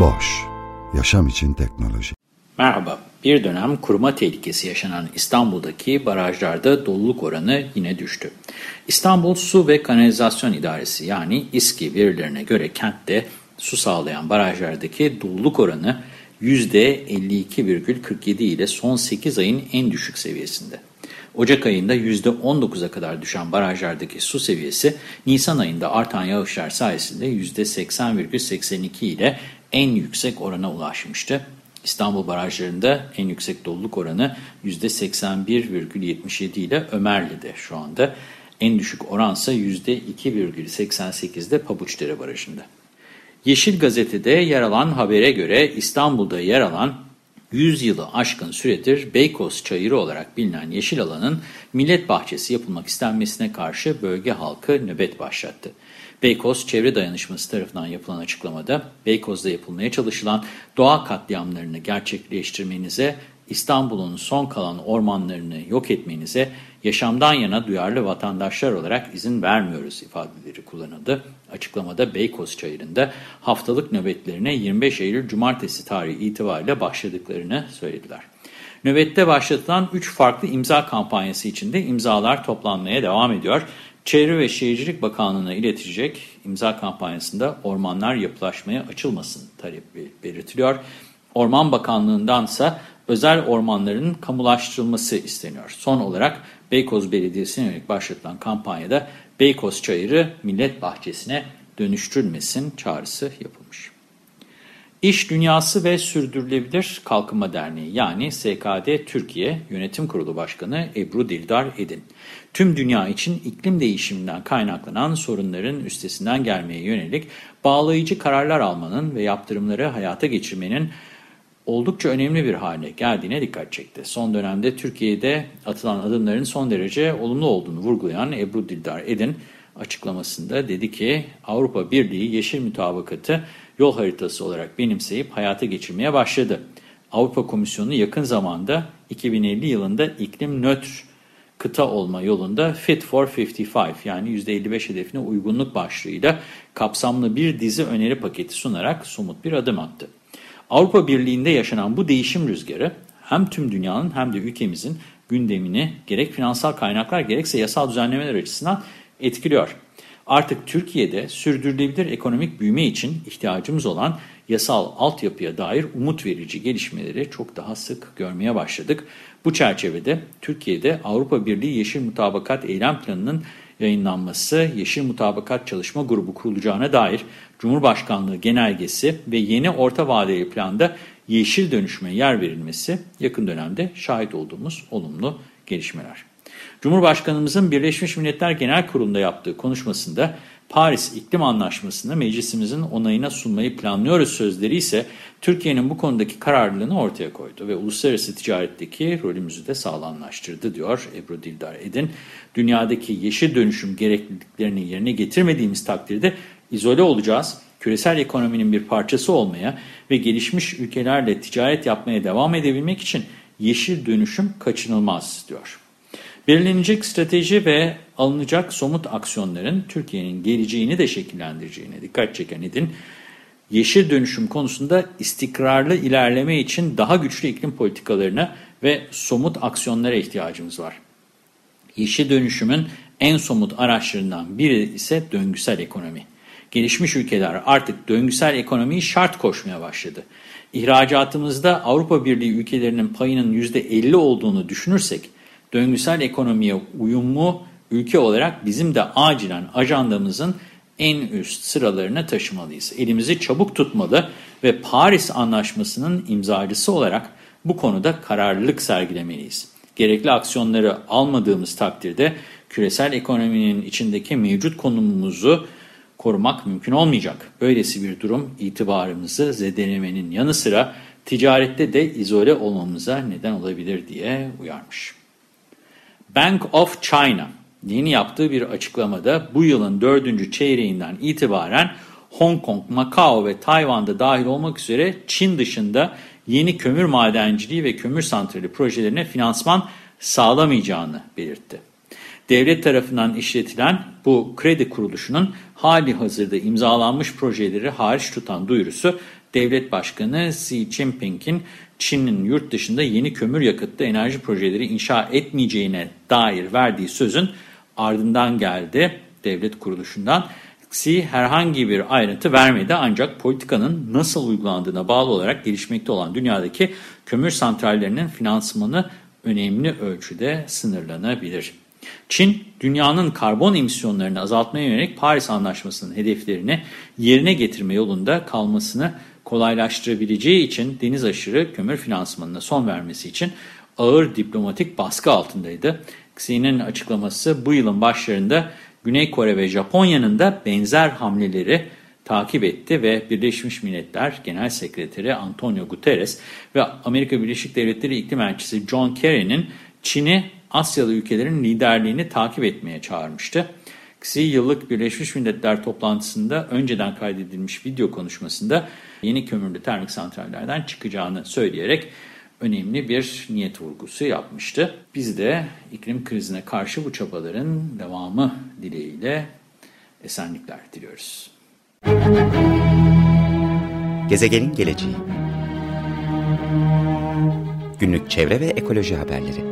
Boş, yaşam için teknoloji. Merhaba, bir dönem kuruma tehlikesi yaşanan İstanbul'daki barajlarda doluluk oranı yine düştü. İstanbul Su ve Kanalizasyon İdaresi yani İSKİ verilerine göre kentte su sağlayan barajlardaki doluluk oranı %52,47 ile son 8 ayın en düşük seviyesinde. Ocak ayında %19'a kadar düşen barajlardaki su seviyesi Nisan ayında artan yağışlar sayesinde %80,82 ile en yüksek orana ulaşmıştı. İstanbul barajlarında en yüksek doluluk oranı %81,77 ile Ömerli'de şu anda. En düşük oransa %2,88'de Pabuçdere Barajı'nda. Yeşil Gazete'de yer alan habere göre İstanbul'da yer alan 100 yılı aşkın süredir Beykoz Çayırı olarak bilinen yeşil alanın millet bahçesi yapılmak istenmesine karşı bölge halkı nöbet başlattı. Beykoz Çevre Dayanışması tarafından yapılan açıklamada Beykoz'da yapılmaya çalışılan doğa katliamlarını gerçekleştirmenize, İstanbul'un son kalan ormanlarını yok etmenize yaşamdan yana duyarlı vatandaşlar olarak izin vermiyoruz ifadeleri kullanıldı. Açıklamada Beykoz Çayırı'nda haftalık nöbetlerine 25 Eylül Cumartesi tarihi itibariyle başladıklarını söylediler. Nöbette başlatılan 3 farklı imza kampanyası içinde imzalar toplanmaya devam ediyor. Çevre ve Şehircilik Bakanlığı'na iletilecek imza kampanyasında ormanlar yapılaşmaya açılmasın talebi belirtiliyor. Orman Bakanlığı'ndansa özel ormanların kamulaştırılması isteniyor. Son olarak Beykoz Belediyesi'ne yönelik başlatılan kampanyada Beykoz Çayırı Millet Bahçesi'ne dönüştürülmesin çağrısı yapılmış. İş Dünyası ve Sürdürülebilir Kalkınma Derneği yani SKD Türkiye Yönetim Kurulu Başkanı Ebru Dildar Edin, tüm dünya için iklim değişiminden kaynaklanan sorunların üstesinden gelmeye yönelik bağlayıcı kararlar almanın ve yaptırımları hayata geçirmenin oldukça önemli bir hale geldiğine dikkat çekti. Son dönemde Türkiye'de atılan adımların son derece olumlu olduğunu vurgulayan Ebru Dildar Edin açıklamasında dedi ki Avrupa Birliği Yeşil Mutabakatı yol haritası olarak benimseyip hayata geçirmeye başladı. Avrupa Komisyonu yakın zamanda 2050 yılında iklim nötr kıta olma yolunda Fit for 55 yani %55 hedefine uygunluk başlığıyla kapsamlı bir dizi öneri paketi sunarak somut bir adım attı. Avrupa Birliği'nde yaşanan bu değişim rüzgarı hem tüm dünyanın hem de ülkemizin gündemini gerek finansal kaynaklar gerekse yasal düzenlemeler açısından etkiliyor. Artık Türkiye'de sürdürülebilir ekonomik büyüme için ihtiyacımız olan yasal altyapıya dair umut verici gelişmeleri çok daha sık görmeye başladık. Bu çerçevede Türkiye'de Avrupa Birliği Yeşil Mutabakat Eylem Planı'nın yayınlanması, Yeşil Mutabakat Çalışma Grubu kurulacağına dair Cumhurbaşkanlığı genelgesi ve yeni orta vadeli planda yeşil dönüşüme yer verilmesi yakın dönemde şahit olduğumuz olumlu gelişmeler. Cumhurbaşkanımızın Birleşmiş Milletler Genel Kurulu'nda yaptığı konuşmasında Paris İklim Anlaşması'nı meclisimizin onayına sunmayı planlıyoruz sözleri ise Türkiye'nin bu konudaki kararlılığını ortaya koydu ve uluslararası ticaretteki rolümüzü de sağlamlaştırdı diyor Ebru Dildar Edin. Dünyadaki yeşil dönüşüm gerekliliklerini yerine getirmediğimiz takdirde izole olacağız, küresel ekonominin bir parçası olmaya ve gelişmiş ülkelerle ticaret yapmaya devam edebilmek için yeşil dönüşüm kaçınılmaz diyor. Belirlenecek strateji ve alınacak somut aksiyonların Türkiye'nin geleceğini de şekillendireceğine dikkat çeken Edin, yeşil dönüşüm konusunda istikrarlı ilerleme için daha güçlü iklim politikalarına ve somut aksiyonlara ihtiyacımız var. Yeşil dönüşümün en somut araçlarından biri ise döngüsel ekonomi. Gelişmiş ülkeler artık döngüsel ekonomiyi şart koşmaya başladı. İhracatımızda Avrupa Birliği ülkelerinin payının %50 olduğunu düşünürsek, döngüsel ekonomiye uyumlu ülke olarak bizim de acilen ajandamızın en üst sıralarına taşımalıyız. Elimizi çabuk tutmalı ve Paris Anlaşması'nın imzacısı olarak bu konuda kararlılık sergilemeliyiz. Gerekli aksiyonları almadığımız takdirde küresel ekonominin içindeki mevcut konumumuzu korumak mümkün olmayacak. Böylesi bir durum itibarımızı zedelemenin yanı sıra ticarette de izole olmamıza neden olabilir diye uyarmış. Bank of China yeni yaptığı bir açıklamada bu yılın dördüncü çeyreğinden itibaren Hong Kong, Macao ve Tayvan'da dahil olmak üzere Çin dışında yeni kömür madenciliği ve kömür santrali projelerine finansman sağlamayacağını belirtti. Devlet tarafından işletilen bu kredi kuruluşunun hali hazırda imzalanmış projeleri hariç tutan duyurusu Devlet Başkanı Xi Jinping'in Çin'in yurt dışında yeni kömür yakıtlı enerji projeleri inşa etmeyeceğine dair verdiği sözün ardından geldi devlet kuruluşundan. Xi herhangi bir ayrıntı vermedi ancak politikanın nasıl uygulandığına bağlı olarak gelişmekte olan dünyadaki kömür santrallerinin finansmanı önemli ölçüde sınırlanabilir. Çin, dünyanın karbon emisyonlarını azaltmaya yönelik Paris Anlaşması'nın hedeflerini yerine getirme yolunda kalmasını kolaylaştırabileceği için deniz aşırı kömür finansmanına son vermesi için ağır diplomatik baskı altındaydı. Xi'nin açıklaması bu yılın başlarında Güney Kore ve Japonya'nın da benzer hamleleri takip etti ve Birleşmiş Milletler Genel Sekreteri Antonio Guterres ve Amerika Birleşik Devletleri İklim Elçisi John Kerry'nin Çin'i Asyalı ülkelerin liderliğini takip etmeye çağırmıştı. Xi yıllık Birleşmiş Milletler toplantısında önceden kaydedilmiş video konuşmasında yeni kömürlü termik santrallerden çıkacağını söyleyerek önemli bir niyet vurgusu yapmıştı. Biz de iklim krizine karşı bu çabaların devamı dileğiyle esenlikler diliyoruz. Gezegenin geleceği Günlük çevre ve ekoloji haberleri